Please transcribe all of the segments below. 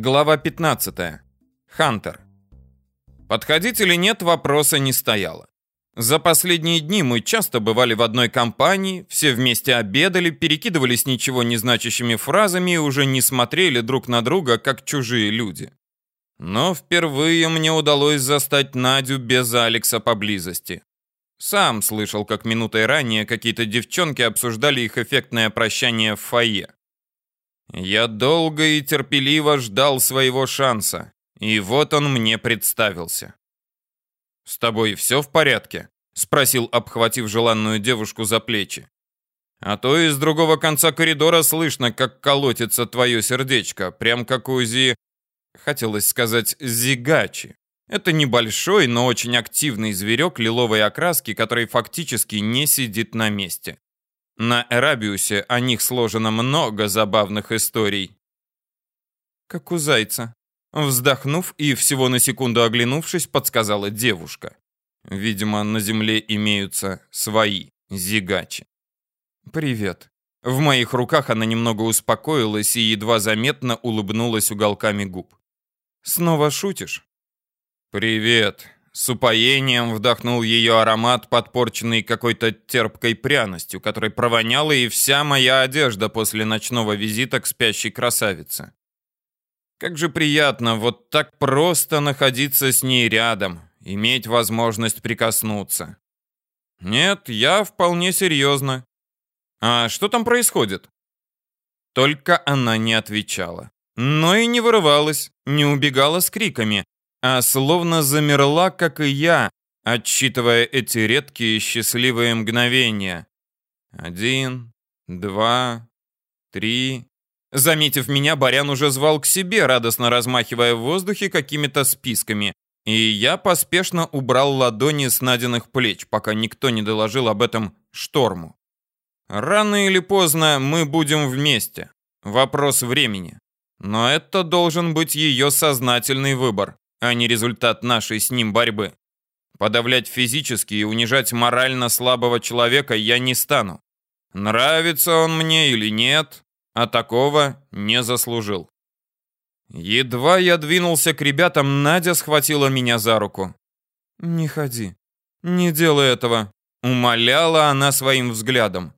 Глава 15. Хантер. Подходить или нет, вопроса не стояло. За последние дни мы часто бывали в одной компании, все вместе обедали, перекидывались ничего не значащими фразами и уже не смотрели друг на друга, как чужие люди. Но впервые мне удалось застать Надю без Алекса поблизости. Сам слышал, как минутой ранее какие-то девчонки обсуждали их эффектное прощание в фойе. Я долго и терпеливо ждал своего шанса, и вот он мне представился. «С тобой все в порядке?» — спросил, обхватив желанную девушку за плечи. «А то из другого конца коридора слышно, как колотится твое сердечко, прям как у Зи...» Хотелось сказать «зигачи». Это небольшой, но очень активный зверек лиловой окраски, который фактически не сидит на месте. На Эрабиусе о них сложено много забавных историй. Как у зайца. Вздохнув и всего на секунду оглянувшись, подсказала девушка. Видимо, на земле имеются свои зигачи. «Привет». В моих руках она немного успокоилась и едва заметно улыбнулась уголками губ. «Снова шутишь?» «Привет», с упоением вдохнул ее аромат, подпорченный какой-то терпкой пряностью, которой провоняла и вся моя одежда после ночного визита к спящей красавице. Как же приятно вот так просто находиться с ней рядом, иметь возможность прикоснуться. Нет, я вполне серьезно. А что там происходит? Только она не отвечала. Но и не вырывалась, не убегала с криками, а словно замерла, как и я, отсчитывая эти редкие счастливые мгновения. Один, два, три. Заметив меня, Барян уже звал к себе, радостно размахивая в воздухе какими-то списками, и я поспешно убрал ладони с Надиных плеч, пока никто не доложил об этом шторму. Рано или поздно мы будем вместе. Вопрос времени. Но это должен быть ее сознательный выбор а не результат нашей с ним борьбы. Подавлять физически и унижать морально слабого человека я не стану. Нравится он мне или нет, а такого не заслужил. Едва я двинулся к ребятам, Надя схватила меня за руку. «Не ходи, не делай этого», — умоляла она своим взглядом.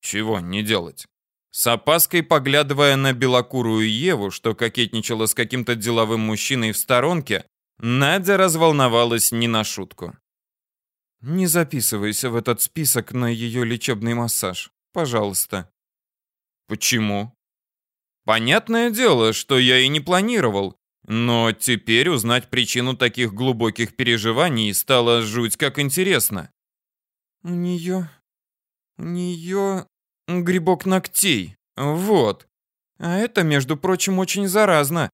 «Чего не делать?» С опаской поглядывая на белокурую Еву, что кокетничала с каким-то деловым мужчиной в сторонке, Надя разволновалась не на шутку. «Не записывайся в этот список на ее лечебный массаж, пожалуйста». «Почему?» «Понятное дело, что я и не планировал, но теперь узнать причину таких глубоких переживаний стало жуть как интересно». «У нее... у нее...» Грибок ногтей. Вот. А это, между прочим, очень заразно.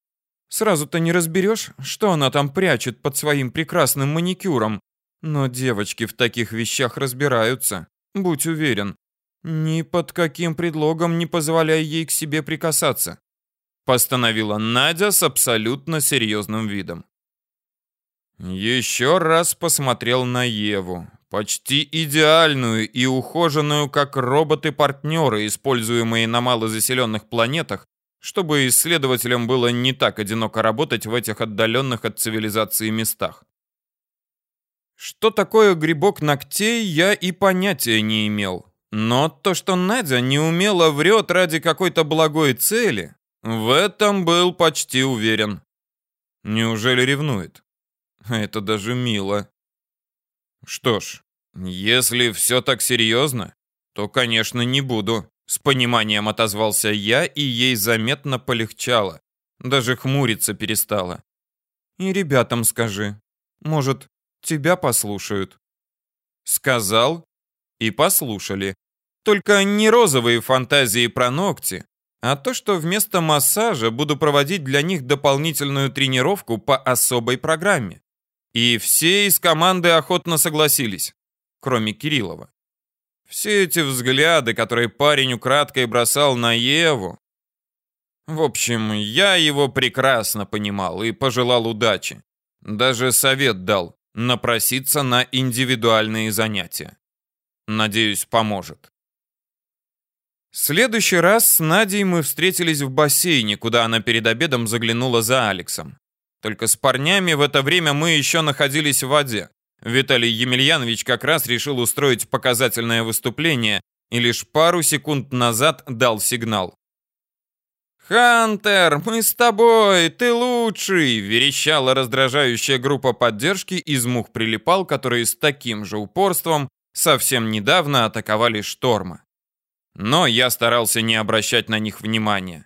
Сразу-то не разберешь, что она там прячет под своим прекрасным маникюром. Но девочки в таких вещах разбираются. Будь уверен. Ни под каким предлогом не позволяй ей к себе прикасаться. Постановила Надя с абсолютно серьезным видом. Еще раз посмотрел на Еву почти идеальную и ухоженную, как роботы-партнеры, используемые на малозаселенных планетах, чтобы исследователям было не так одиноко работать в этих отдаленных от цивилизации местах. Что такое грибок ногтей, я и понятия не имел. Но то, что Надя неумело врет ради какой-то благой цели, в этом был почти уверен. Неужели ревнует? Это даже мило. Что ж, если все так серьезно, то, конечно, не буду. С пониманием отозвался я, и ей заметно полегчало. Даже хмуриться перестала. И ребятам скажи. Может, тебя послушают. Сказал и послушали. Только не розовые фантазии про ногти, а то, что вместо массажа буду проводить для них дополнительную тренировку по особой программе. И все из команды охотно согласились, кроме Кириллова. Все эти взгляды, которые парень украдкой бросал на Еву. В общем, я его прекрасно понимал и пожелал удачи. Даже совет дал напроситься на индивидуальные занятия. Надеюсь, поможет. Следующий раз с Надей мы встретились в бассейне, куда она перед обедом заглянула за Алексом. Только с парнями в это время мы еще находились в воде. Виталий Емельянович как раз решил устроить показательное выступление и лишь пару секунд назад дал сигнал. «Хантер, мы с тобой, ты лучший!» — верещала раздражающая группа поддержки из мух прилипал, которые с таким же упорством совсем недавно атаковали шторма. Но я старался не обращать на них внимания.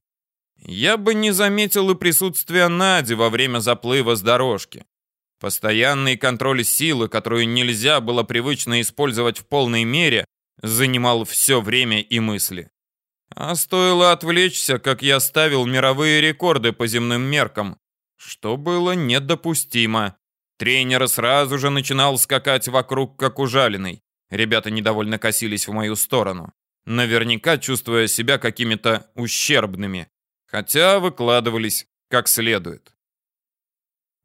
Я бы не заметил и присутствия Нади во время заплыва с дорожки. Постоянный контроль силы, которую нельзя было привычно использовать в полной мере, занимал все время и мысли. А стоило отвлечься, как я ставил мировые рекорды по земным меркам, что было недопустимо. Тренер сразу же начинал скакать вокруг, как ужаленный. Ребята недовольно косились в мою сторону, наверняка чувствуя себя какими-то ущербными, хотя выкладывались как следует.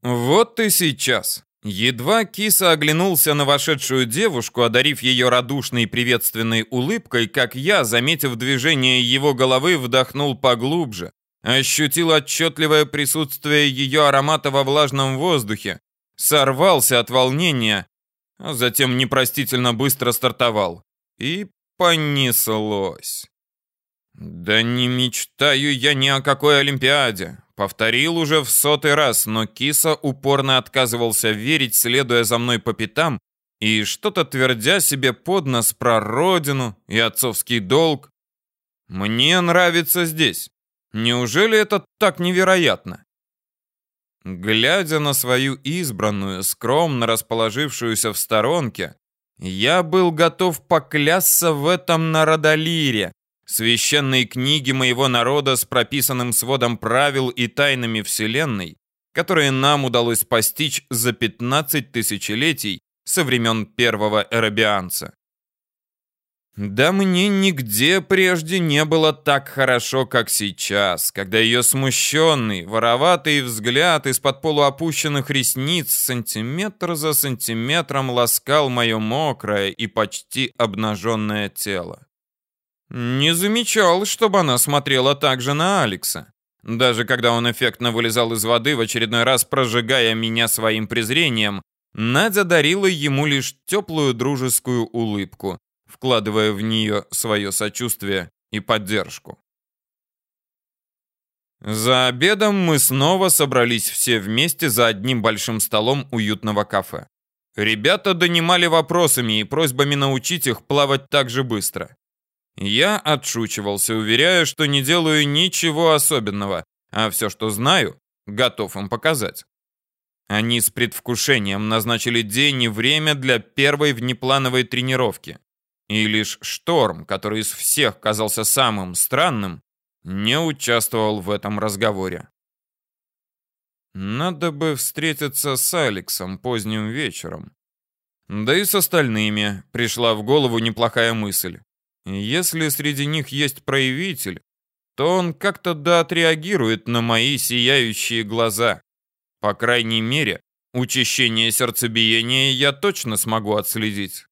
Вот и сейчас. Едва киса оглянулся на вошедшую девушку, одарив ее радушной приветственной улыбкой, как я, заметив движение его головы, вдохнул поглубже, ощутил отчетливое присутствие ее аромата во влажном воздухе, сорвался от волнения, а затем непростительно быстро стартовал. И понеслось. Да не мечтаю я ни о какой Олимпиаде. Повторил уже в сотый раз, но киса упорно отказывался верить, следуя за мной по пятам и что-то твердя себе под нос про родину и отцовский долг. Мне нравится здесь. Неужели это так невероятно? Глядя на свою избранную, скромно расположившуюся в сторонке, я был готов поклясться в этом народолире, священной книги моего народа с прописанным сводом правил и тайнами Вселенной, которые нам удалось постичь за 15 тысячелетий со времен первого эрабианца. Да мне нигде прежде не было так хорошо, как сейчас, когда ее смущенный, вороватый взгляд из-под полуопущенных ресниц сантиметр за сантиметром ласкал мое мокрое и почти обнаженное тело. Не замечал, чтобы она смотрела так же на Алекса. Даже когда он эффектно вылезал из воды, в очередной раз прожигая меня своим презрением, Надя дарила ему лишь теплую дружескую улыбку, вкладывая в нее свое сочувствие и поддержку. За обедом мы снова собрались все вместе за одним большим столом уютного кафе. Ребята донимали вопросами и просьбами научить их плавать так же быстро. Я отшучивался, уверяя, что не делаю ничего особенного, а все, что знаю, готов им показать. Они с предвкушением назначили день и время для первой внеплановой тренировки. И лишь Шторм, который из всех казался самым странным, не участвовал в этом разговоре. Надо бы встретиться с Алексом поздним вечером. Да и с остальными пришла в голову неплохая мысль. Если среди них есть проявитель, то он как-то да отреагирует на мои сияющие глаза. По крайней мере, учащение сердцебиения я точно смогу отследить.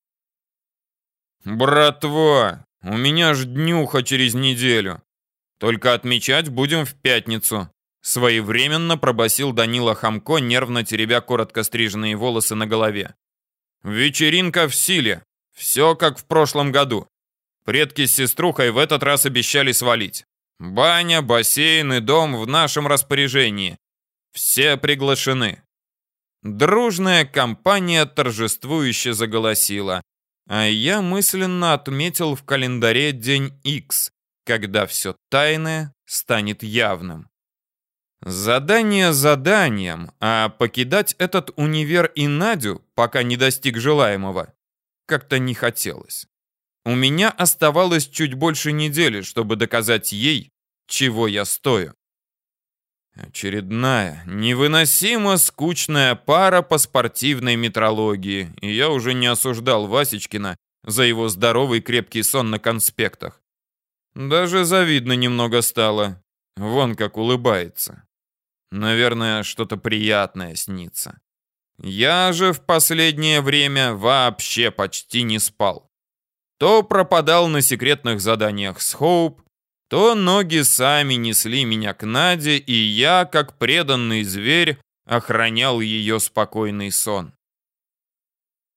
«Братва, у меня ж днюха через неделю. Только отмечать будем в пятницу», своевременно пробасил Данила Хамко, нервно теребя коротко стриженные волосы на голове. «Вечеринка в силе. Все как в прошлом году. Предки с сеструхой в этот раз обещали свалить. Баня, бассейн и дом в нашем распоряжении. Все приглашены. Дружная компания торжествующе заголосила, а я мысленно отметил в календаре день X, когда все тайное станет явным. Задание заданием, а покидать этот универ и Надю, пока не достиг желаемого, как-то не хотелось. У меня оставалось чуть больше недели, чтобы доказать ей, чего я стою. Очередная, невыносимо скучная пара по спортивной метрологии, и я уже не осуждал Васечкина за его здоровый крепкий сон на конспектах. Даже завидно немного стало. Вон как улыбается. Наверное, что-то приятное снится. Я же в последнее время вообще почти не спал. То пропадал на секретных заданиях с Хоуп, то ноги сами несли меня к Наде, и я, как преданный зверь, охранял ее спокойный сон.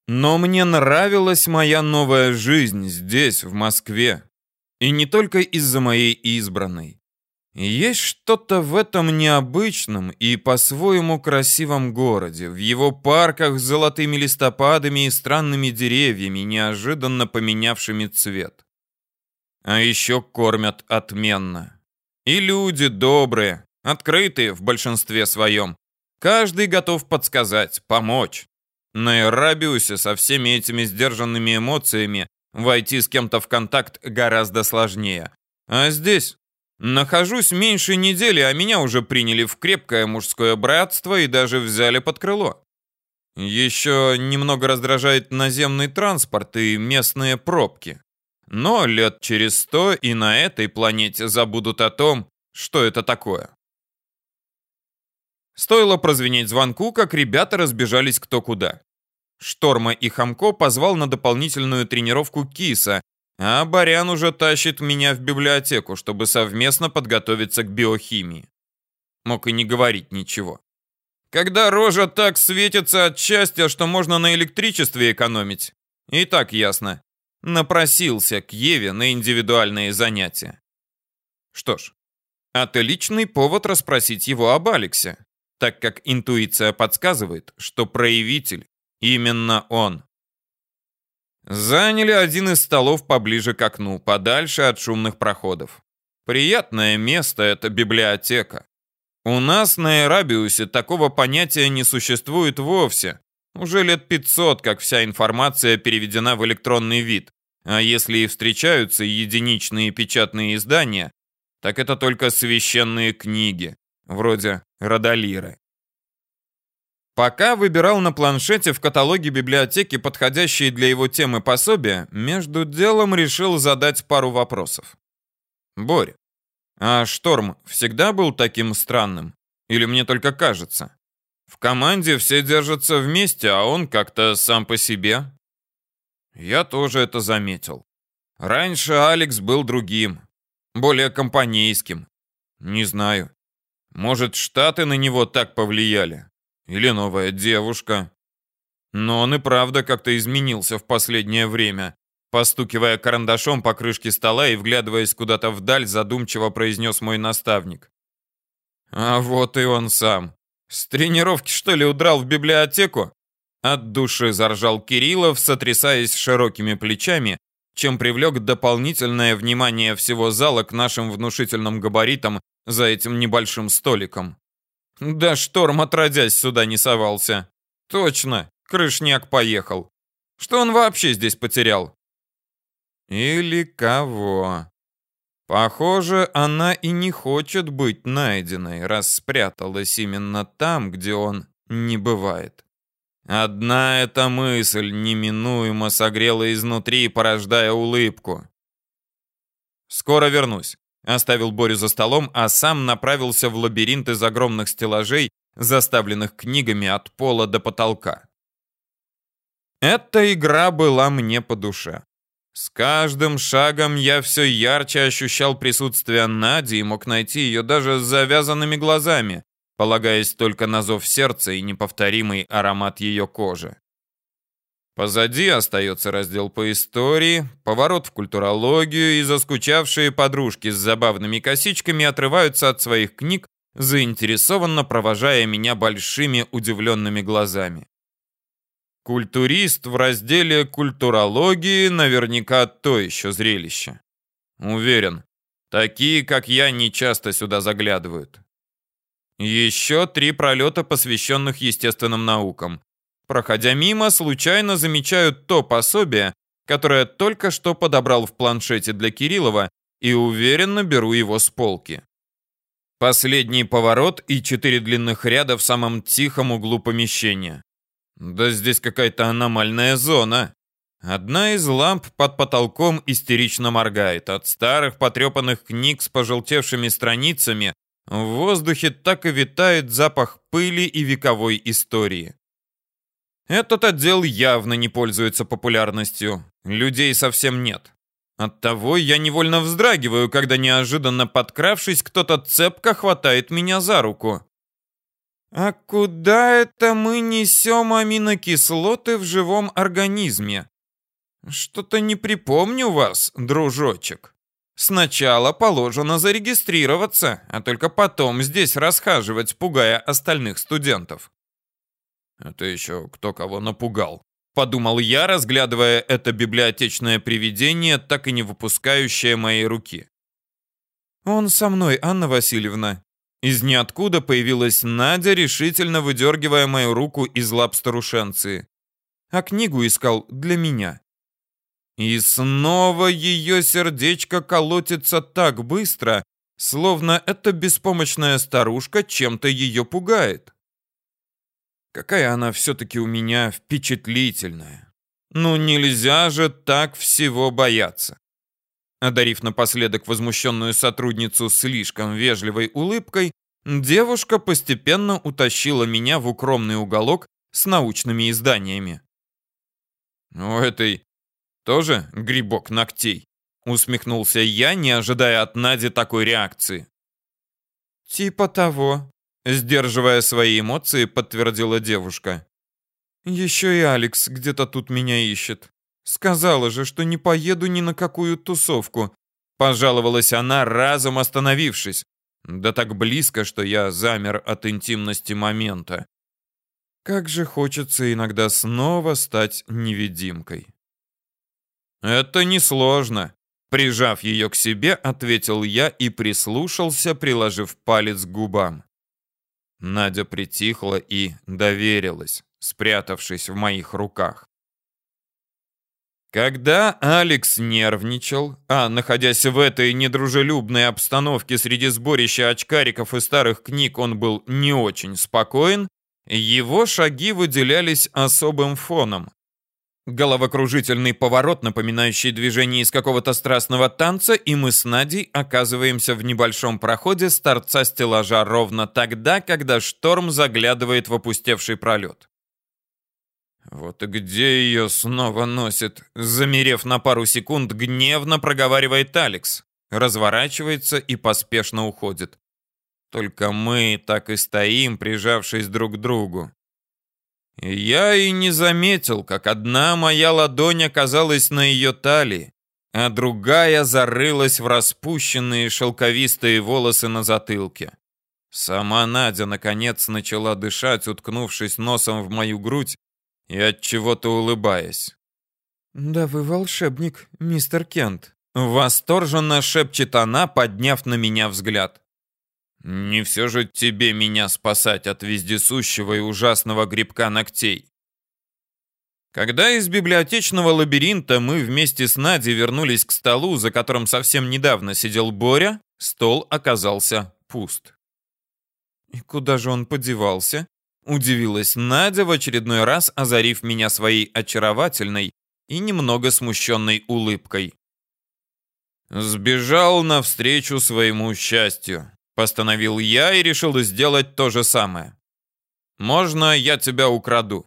Но мне нравилась моя новая жизнь здесь, в Москве. И не только из-за моей избранной. Есть что-то в этом необычном и по-своему красивом городе, в его парках с золотыми листопадами и странными деревьями, неожиданно поменявшими цвет. А еще кормят отменно. И люди добрые, открытые в большинстве своем. Каждый готов подсказать, помочь. На Эрабиусе со всеми этими сдержанными эмоциями войти с кем-то в контакт гораздо сложнее. А здесь нахожусь меньше недели, а меня уже приняли в крепкое мужское братство и даже взяли под крыло. Еще немного раздражает наземный транспорт и местные пробки. Но лет через сто и на этой планете забудут о том, что это такое. Стоило прозвенеть звонку, как ребята разбежались кто куда. Шторма и Хамко позвал на дополнительную тренировку Киса, а Барян уже тащит меня в библиотеку, чтобы совместно подготовиться к биохимии. Мог и не говорить ничего. Когда рожа так светится от счастья, что можно на электричестве экономить, и так ясно. Напросился к Еве на индивидуальные занятия. Что ж, отличный повод расспросить его об Алексе, так как интуиция подсказывает, что проявитель именно он. Заняли один из столов поближе к окну, подальше от шумных проходов. Приятное место это библиотека. У нас на Эрабиусе такого понятия не существует вовсе, уже лет 500, как вся информация переведена в электронный вид. А если и встречаются единичные печатные издания, так это только священные книги, вроде Родолиры. Пока выбирал на планшете в каталоге библиотеки подходящие для его темы пособия, между делом решил задать пару вопросов. Борь, а Шторм всегда был таким странным? Или мне только кажется? В команде все держатся вместе, а он как-то сам по себе. Я тоже это заметил. Раньше Алекс был другим, более компанейским. Не знаю. Может, Штаты на него так повлияли? Или новая девушка? Но он и правда как-то изменился в последнее время. Постукивая карандашом по крышке стола и вглядываясь куда-то вдаль, задумчиво произнес мой наставник. А вот и он сам. С тренировки, что ли, удрал в библиотеку? От души заржал Кириллов, сотрясаясь широкими плечами, чем привлек дополнительное внимание всего зала к нашим внушительным габаритам за этим небольшим столиком. Да шторм отродясь сюда не совался. Точно, крышняк поехал. Что он вообще здесь потерял? Или кого? Похоже, она и не хочет быть найденной, раз спряталась именно там, где он не бывает. Одна эта мысль неминуемо согрела изнутри, порождая улыбку. «Скоро вернусь», — оставил Борю за столом, а сам направился в лабиринт из огромных стеллажей, заставленных книгами от пола до потолка. Эта игра была мне по душе. С каждым шагом я все ярче ощущал присутствие Нади и мог найти ее даже с завязанными глазами, полагаясь только на зов сердца и неповторимый аромат ее кожи. Позади остается раздел по истории, поворот в культурологию, и заскучавшие подружки с забавными косичками отрываются от своих книг, заинтересованно провожая меня большими удивленными глазами. Культурист в разделе культурологии наверняка то еще зрелище. Уверен, такие, как я, не часто сюда заглядывают. Еще три пролета, посвященных естественным наукам. Проходя мимо, случайно замечаю то пособие, которое только что подобрал в планшете для Кириллова и уверенно беру его с полки. Последний поворот и четыре длинных ряда в самом тихом углу помещения. Да здесь какая-то аномальная зона. Одна из ламп под потолком истерично моргает. От старых потрепанных книг с пожелтевшими страницами в воздухе так и витает запах пыли и вековой истории. Этот отдел явно не пользуется популярностью. Людей совсем нет. Оттого я невольно вздрагиваю, когда неожиданно подкравшись, кто-то цепко хватает меня за руку. «А куда это мы несем аминокислоты в живом организме?» «Что-то не припомню вас, дружочек. Сначала положено зарегистрироваться, а только потом здесь расхаживать, пугая остальных студентов». «Это еще кто кого напугал?» Подумал я, разглядывая это библиотечное привидение, так и не выпускающее моей руки. «Он со мной, Анна Васильевна», из ниоткуда появилась Надя, решительно выдергивая мою руку из лап старушенции. А книгу искал для меня. И снова ее сердечко колотится так быстро, словно эта беспомощная старушка чем-то ее пугает. Какая она все-таки у меня впечатлительная. Ну нельзя же так всего бояться. Одарив напоследок возмущенную сотрудницу слишком вежливой улыбкой, девушка постепенно утащила меня в укромный уголок с научными изданиями. «У этой тоже грибок ногтей?» — усмехнулся я, не ожидая от Нади такой реакции. «Типа того», — сдерживая свои эмоции, подтвердила девушка. «Еще и Алекс где-то тут меня ищет. Сказала же, что не поеду ни на какую тусовку. Пожаловалась она, разом остановившись. Да так близко, что я замер от интимности момента. Как же хочется иногда снова стать невидимкой. Это несложно. Прижав ее к себе, ответил я и прислушался, приложив палец к губам. Надя притихла и доверилась, спрятавшись в моих руках. Когда Алекс нервничал, а находясь в этой недружелюбной обстановке среди сборища очкариков и старых книг он был не очень спокоен, его шаги выделялись особым фоном. Головокружительный поворот, напоминающий движение из какого-то страстного танца, и мы с Надей оказываемся в небольшом проходе с торца стеллажа ровно тогда, когда шторм заглядывает в опустевший пролет. Вот где ее снова носит? Замерев на пару секунд, гневно проговаривает Алекс. Разворачивается и поспешно уходит. Только мы так и стоим, прижавшись друг к другу. Я и не заметил, как одна моя ладонь оказалась на ее талии, а другая зарылась в распущенные шелковистые волосы на затылке. Сама Надя наконец начала дышать, уткнувшись носом в мою грудь, и от чего-то улыбаясь. «Да вы волшебник, мистер Кент», — восторженно шепчет она, подняв на меня взгляд. «Не все же тебе меня спасать от вездесущего и ужасного грибка ногтей». Когда из библиотечного лабиринта мы вместе с Надей вернулись к столу, за которым совсем недавно сидел Боря, стол оказался пуст. «И куда же он подевался?» Удивилась Надя в очередной раз, озарив меня своей очаровательной и немного смущенной улыбкой. «Сбежал навстречу своему счастью», — постановил я и решил сделать то же самое. «Можно я тебя украду?»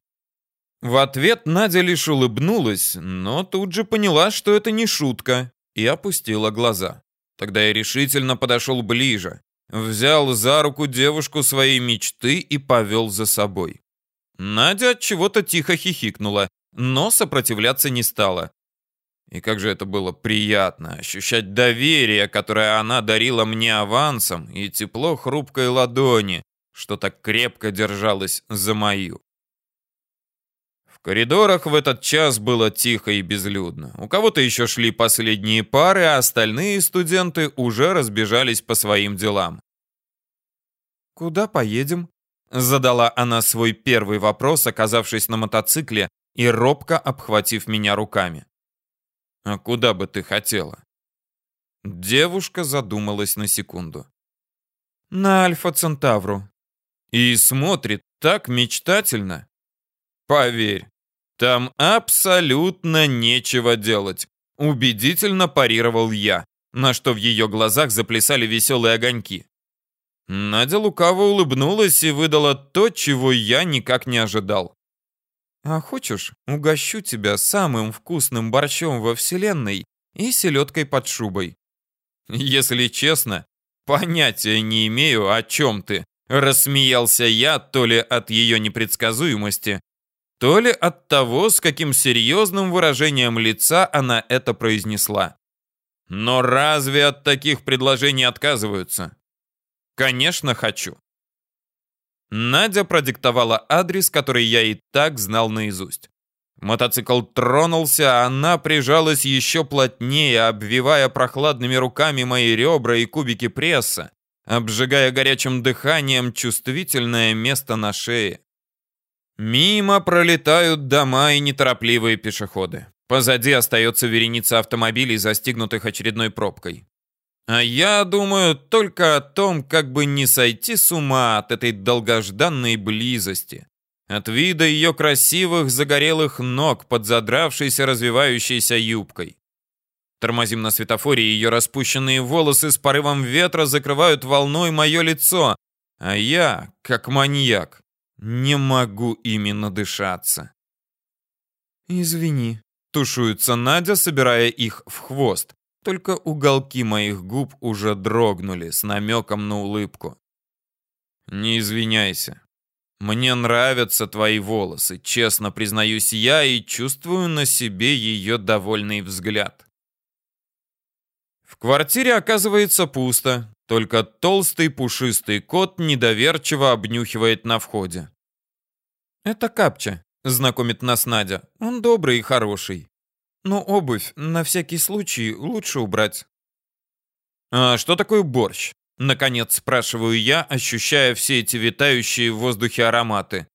В ответ Надя лишь улыбнулась, но тут же поняла, что это не шутка, и опустила глаза. Тогда я решительно подошел ближе, взял за руку девушку своей мечты и повел за собой. Надя от чего-то тихо хихикнула, но сопротивляться не стала. И как же это было приятно ощущать доверие, которое она дарила мне авансом, и тепло хрупкой ладони, что так крепко держалось за мою. В коридорах в этот час было тихо и безлюдно. У кого-то еще шли последние пары, а остальные студенты уже разбежались по своим делам. «Куда поедем?» Задала она свой первый вопрос, оказавшись на мотоцикле и робко обхватив меня руками. «А куда бы ты хотела?» Девушка задумалась на секунду. «На Альфа-Центавру». И смотрит так мечтательно. «Поверь, там абсолютно нечего делать», убедительно парировал я, на что в ее глазах заплясали веселые огоньки. Надя лукаво улыбнулась и выдала то, чего я никак не ожидал. А хочешь, угощу тебя самым вкусным борщом во вселенной и селедкой под шубой. Если честно, понятия не имею, о чем ты. Рассмеялся я то ли от ее непредсказуемости, то ли от того, с каким серьезным выражением лица она это произнесла. Но разве от таких предложений отказываются? Конечно, хочу. Надя продиктовала адрес, который я и так знал наизусть. Мотоцикл тронулся, а она прижалась еще плотнее, обвивая прохладными руками мои ребра и кубики пресса, обжигая горячим дыханием чувствительное место на шее. Мимо пролетают дома и неторопливые пешеходы. Позади остается вереница автомобилей, застигнутых очередной пробкой. А я думаю только о том, как бы не сойти с ума от этой долгожданной близости, от вида ее красивых загорелых ног под задравшейся развивающейся юбкой. Тормозим на светофоре, ее распущенные волосы с порывом ветра закрывают волной мое лицо, а я, как маньяк, не могу именно дышаться. «Извини», — тушуется Надя, собирая их в хвост. Только уголки моих губ уже дрогнули с намеком на улыбку. «Не извиняйся. Мне нравятся твои волосы, честно признаюсь я и чувствую на себе ее довольный взгляд». В квартире оказывается пусто, только толстый пушистый кот недоверчиво обнюхивает на входе. «Это Капча», — знакомит нас Надя. «Он добрый и хороший». Но обувь на всякий случай лучше убрать. А что такое борщ? Наконец спрашиваю я, ощущая все эти витающие в воздухе ароматы.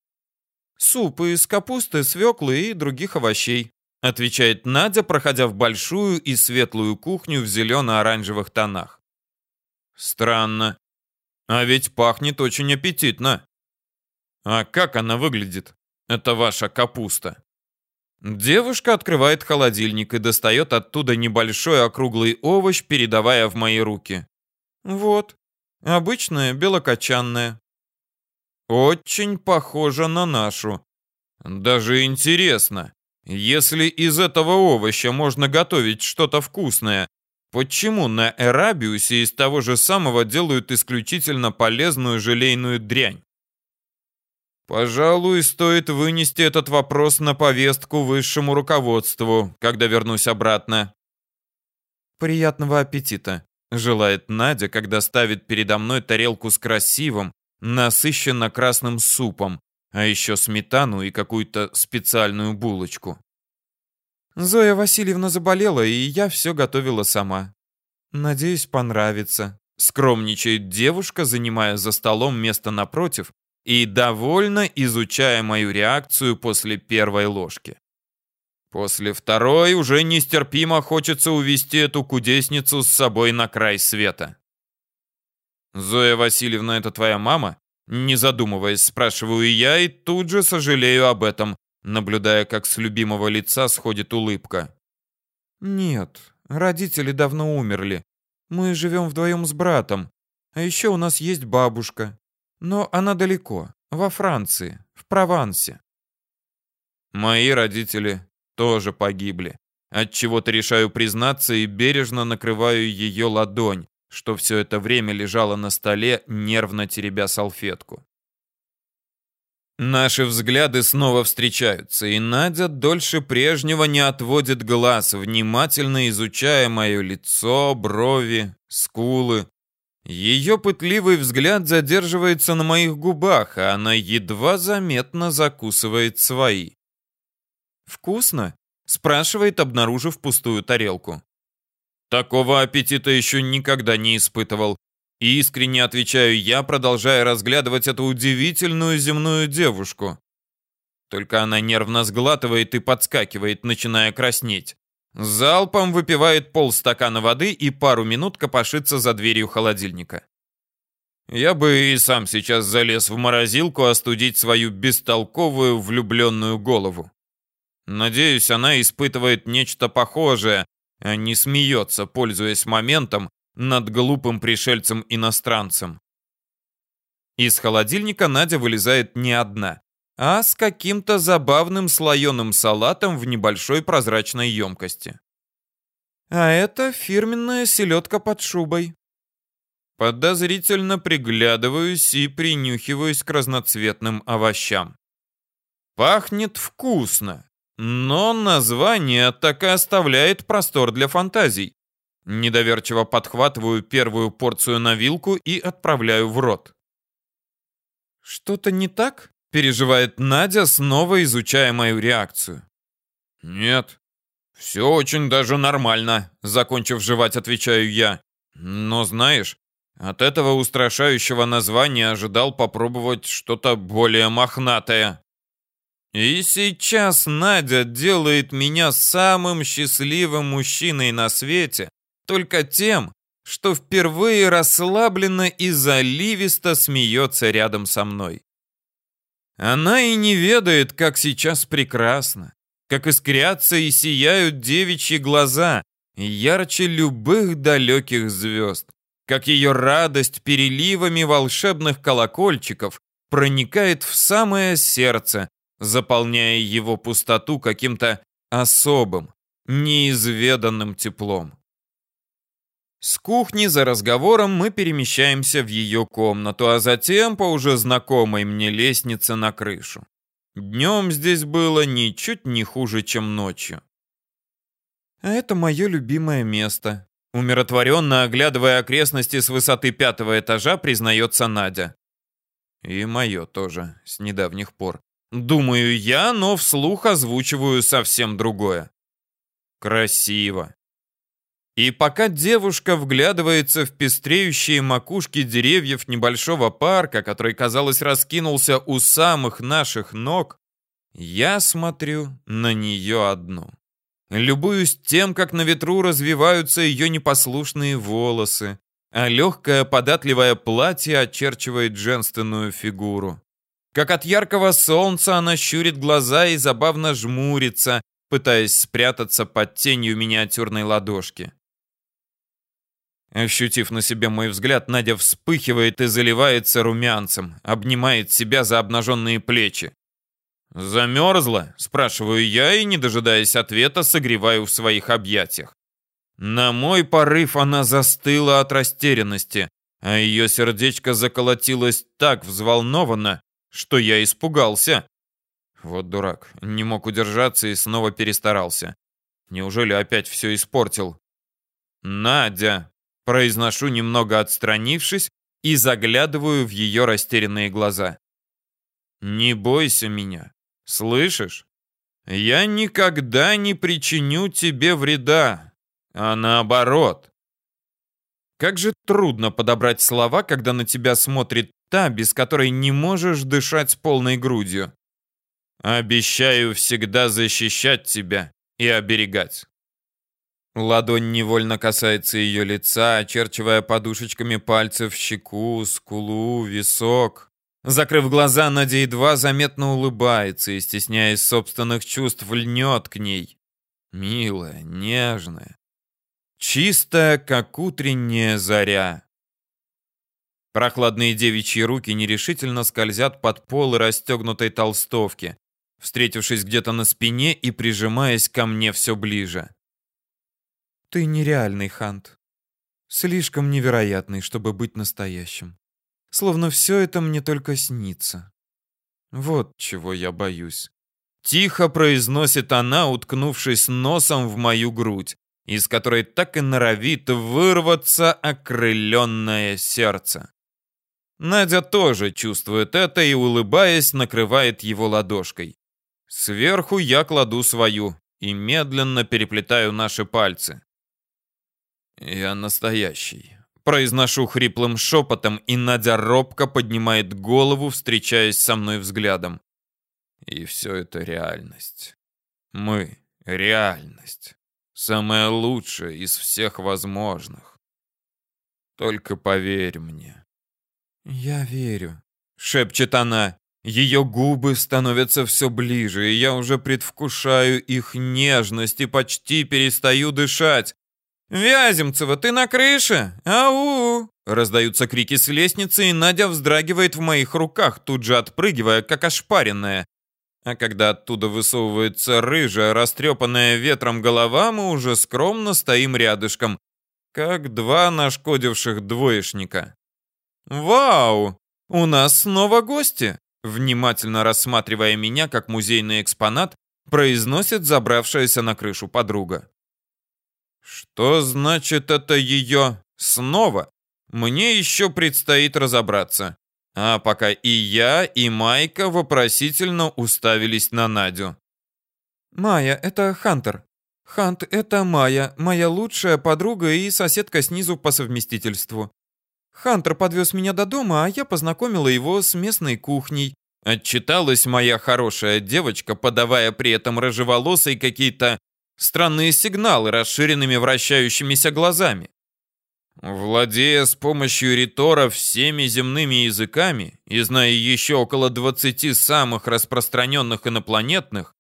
Суп из капусты, свеклы и других овощей, отвечает Надя, проходя в большую и светлую кухню в зелено-оранжевых тонах. Странно. А ведь пахнет очень аппетитно. А как она выглядит? Это ваша капуста. Девушка открывает холодильник и достает оттуда небольшой округлый овощ, передавая в мои руки. Вот, обычная белокочанная. Очень похожа на нашу. Даже интересно, если из этого овоща можно готовить что-то вкусное, почему на Эрабиусе из того же самого делают исключительно полезную желейную дрянь? Пожалуй, стоит вынести этот вопрос на повестку высшему руководству, когда вернусь обратно. Приятного аппетита, желает Надя, когда ставит передо мной тарелку с красивым, насыщенно красным супом, а еще сметану и какую-то специальную булочку. Зоя Васильевна заболела, и я все готовила сама. Надеюсь, понравится. Скромничает девушка, занимая за столом место напротив и довольно изучая мою реакцию после первой ложки. После второй уже нестерпимо хочется увести эту кудесницу с собой на край света. «Зоя Васильевна, это твоя мама?» Не задумываясь, спрашиваю я и тут же сожалею об этом, наблюдая, как с любимого лица сходит улыбка. «Нет, родители давно умерли. Мы живем вдвоем с братом. А еще у нас есть бабушка. Но она далеко, во Франции, в Провансе. Мои родители тоже погибли. От чего-то решаю признаться и бережно накрываю ее ладонь, что все это время лежала на столе, нервно теребя салфетку. Наши взгляды снова встречаются, и Надя дольше прежнего не отводит глаз, внимательно изучая мое лицо, брови, скулы, ее пытливый взгляд задерживается на моих губах, а она едва заметно закусывает свои. «Вкусно?» — спрашивает, обнаружив пустую тарелку. Такого аппетита еще никогда не испытывал. И искренне отвечаю я, продолжая разглядывать эту удивительную земную девушку. Только она нервно сглатывает и подскакивает, начиная краснеть. Залпом выпивает полстакана воды и пару минут копошится за дверью холодильника. Я бы и сам сейчас залез в морозилку остудить свою бестолковую влюбленную голову. Надеюсь, она испытывает нечто похожее, а не смеется, пользуясь моментом, над глупым пришельцем-иностранцем. Из холодильника Надя вылезает не одна. А с каким-то забавным слоеным салатом в небольшой прозрачной емкости. А это фирменная селедка под шубой. Подозрительно приглядываюсь и принюхиваюсь к разноцветным овощам. Пахнет вкусно, но название так и оставляет простор для фантазий. Недоверчиво подхватываю первую порцию на вилку и отправляю в рот. «Что-то не так?» — переживает Надя, снова изучая мою реакцию. «Нет, все очень даже нормально», — закончив жевать, отвечаю я. «Но знаешь, от этого устрашающего названия ожидал попробовать что-то более мохнатое». И сейчас Надя делает меня самым счастливым мужчиной на свете, только тем, что впервые расслабленно и заливисто смеется рядом со мной. Она и не ведает, как сейчас прекрасно, как искрятся и сияют девичьи глаза, ярче любых далеких звезд, как ее радость переливами волшебных колокольчиков проникает в самое сердце, заполняя его пустоту каким-то особым, неизведанным теплом. С кухни за разговором мы перемещаемся в ее комнату, а затем по уже знакомой мне лестнице на крышу. Днем здесь было ничуть не хуже, чем ночью. А это мое любимое место. Умиротворенно оглядывая окрестности с высоты пятого этажа, признается Надя. И мое тоже, с недавних пор. Думаю я, но вслух озвучиваю совсем другое. Красиво. И пока девушка вглядывается в пестреющие макушки деревьев небольшого парка, который, казалось, раскинулся у самых наших ног, я смотрю на нее одну. Любуюсь тем, как на ветру развиваются ее непослушные волосы, а легкое податливое платье очерчивает женственную фигуру. Как от яркого солнца она щурит глаза и забавно жмурится, пытаясь спрятаться под тенью миниатюрной ладошки. Ощутив на себе мой взгляд, Надя вспыхивает и заливается румянцем, обнимает себя за обнаженные плечи. «Замерзла?» – спрашиваю я и, не дожидаясь ответа, согреваю в своих объятиях. На мой порыв она застыла от растерянности, а ее сердечко заколотилось так взволнованно, что я испугался. Вот дурак, не мог удержаться и снова перестарался. Неужели опять все испортил? «Надя!» Произношу, немного отстранившись, и заглядываю в ее растерянные глаза. «Не бойся меня, слышишь? Я никогда не причиню тебе вреда, а наоборот». Как же трудно подобрать слова, когда на тебя смотрит та, без которой не можешь дышать полной грудью. Обещаю всегда защищать тебя и оберегать. Ладонь невольно касается ее лица, очерчивая подушечками пальцев щеку, скулу, висок. Закрыв глаза, Надя едва заметно улыбается и, стесняясь собственных чувств, льнет к ней. Милая, нежная, чистая, как утренняя заря. Прохладные девичьи руки нерешительно скользят под полы расстегнутой толстовки, встретившись где-то на спине и прижимаясь ко мне все ближе. Ты нереальный, Хант. Слишком невероятный, чтобы быть настоящим. Словно все это мне только снится. Вот чего я боюсь. Тихо произносит она, уткнувшись носом в мою грудь, из которой так и норовит вырваться окрыленное сердце. Надя тоже чувствует это и, улыбаясь, накрывает его ладошкой. Сверху я кладу свою и медленно переплетаю наши пальцы. «Я настоящий». Произношу хриплым шепотом, и Надя робко поднимает голову, встречаясь со мной взглядом. И все это реальность. Мы — реальность. Самая лучшая из всех возможных. Только поверь мне. «Я верю», — шепчет она. Ее губы становятся все ближе, и я уже предвкушаю их нежность и почти перестаю дышать. «Вяземцева, ты на крыше? Ау!» Раздаются крики с лестницы, и Надя вздрагивает в моих руках, тут же отпрыгивая, как ошпаренная. А когда оттуда высовывается рыжая, растрепанная ветром голова, мы уже скромно стоим рядышком, как два нашкодивших двоечника. «Вау! У нас снова гости!» Внимательно рассматривая меня как музейный экспонат, произносит забравшаяся на крышу подруга. Что значит это ее снова? Мне еще предстоит разобраться. А пока и я, и Майка вопросительно уставились на Надю. «Майя, это Хантер. Хант, это Майя, моя лучшая подруга и соседка снизу по совместительству. Хантер подвез меня до дома, а я познакомила его с местной кухней». Отчиталась моя хорошая девочка, подавая при этом рыжеволосой какие-то странные сигналы расширенными вращающимися глазами. Владея с помощью ритора всеми земными языками и зная еще около 20 самых распространенных инопланетных,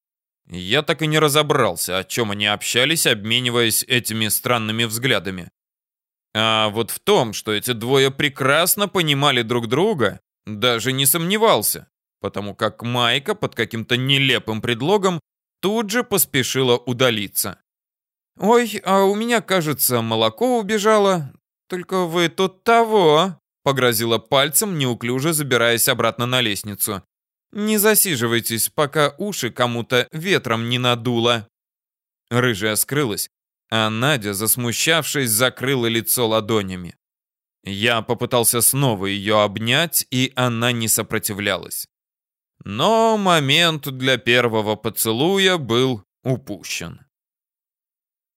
я так и не разобрался, о чем они общались, обмениваясь этими странными взглядами. А вот в том, что эти двое прекрасно понимали друг друга, даже не сомневался, потому как Майка под каким-то нелепым предлогом тут же поспешила удалиться. «Ой, а у меня, кажется, молоко убежало. Только вы тут того!» Погрозила пальцем, неуклюже забираясь обратно на лестницу. «Не засиживайтесь, пока уши кому-то ветром не надуло». Рыжая скрылась, а Надя, засмущавшись, закрыла лицо ладонями. Я попытался снова ее обнять, и она не сопротивлялась. Но момент для первого поцелуя был упущен.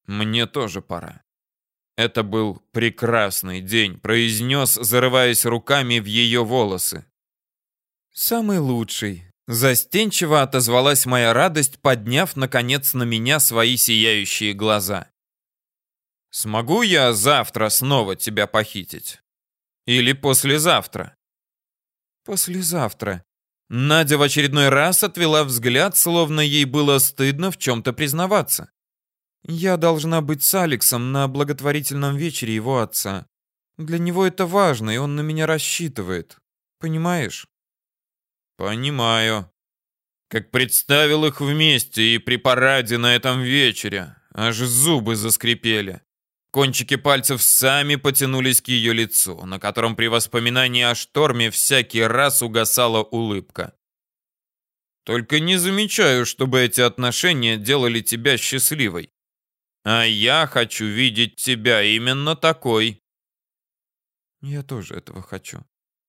Мне тоже пора. Это был прекрасный день, произнес, зарываясь руками в ее волосы. Самый лучший. Застенчиво отозвалась моя радость, подняв, наконец, на меня свои сияющие глаза. «Смогу я завтра снова тебя похитить? Или послезавтра?» «Послезавтра», Надя в очередной раз отвела взгляд, словно ей было стыдно в чем-то признаваться. «Я должна быть с Алексом на благотворительном вечере его отца. Для него это важно, и он на меня рассчитывает. Понимаешь?» «Понимаю. Как представил их вместе и при параде на этом вечере. Аж зубы заскрипели. Кончики пальцев сами потянулись к ее лицу, на котором при воспоминании о шторме всякий раз угасала улыбка. Только не замечаю, чтобы эти отношения делали тебя счастливой. А я хочу видеть тебя именно такой. Я тоже этого хочу.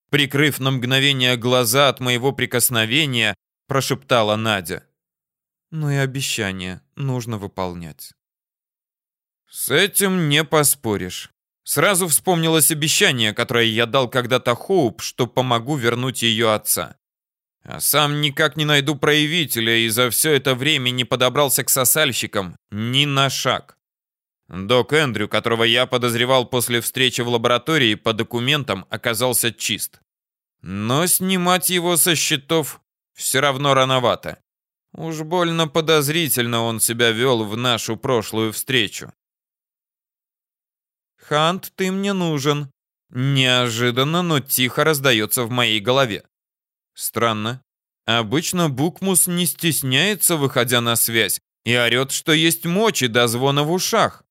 Прикрыв на мгновение глаза от моего прикосновения, прошептала Надя. Но и обещание нужно выполнять. С этим не поспоришь. Сразу вспомнилось обещание, которое я дал когда-то Хоуп, что помогу вернуть ее отца. А сам никак не найду проявителя и за все это время не подобрался к сосальщикам ни на шаг. Док Эндрю, которого я подозревал после встречи в лаборатории, по документам оказался чист. Но снимать его со счетов все равно рановато. Уж больно подозрительно он себя вел в нашу прошлую встречу. «Хант, ты мне нужен!» Неожиданно, но тихо раздается в моей голове. Странно. Обычно Букмус не стесняется, выходя на связь, и орет, что есть мочи до звона в ушах.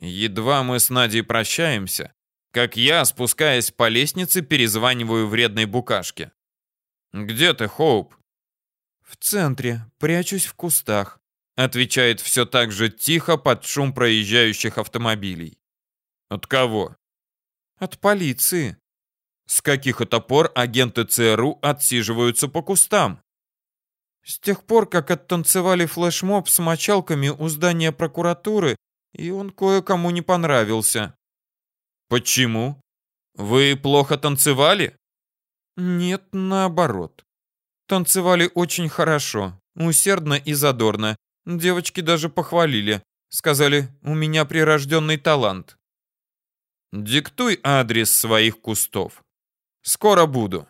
Едва мы с Надей прощаемся, как я, спускаясь по лестнице, перезваниваю вредной букашке. «Где ты, Хоуп?» «В центре, прячусь в кустах», отвечает все так же тихо под шум проезжающих автомобилей. От кого? От полиции. С каких это пор агенты ЦРУ отсиживаются по кустам? С тех пор, как оттанцевали флешмоб с мочалками у здания прокуратуры, и он кое-кому не понравился. Почему? Вы плохо танцевали? Нет, наоборот. Танцевали очень хорошо, усердно и задорно. Девочки даже похвалили. Сказали, у меня прирожденный талант. Диктуй адрес своих кустов. Скоро буду.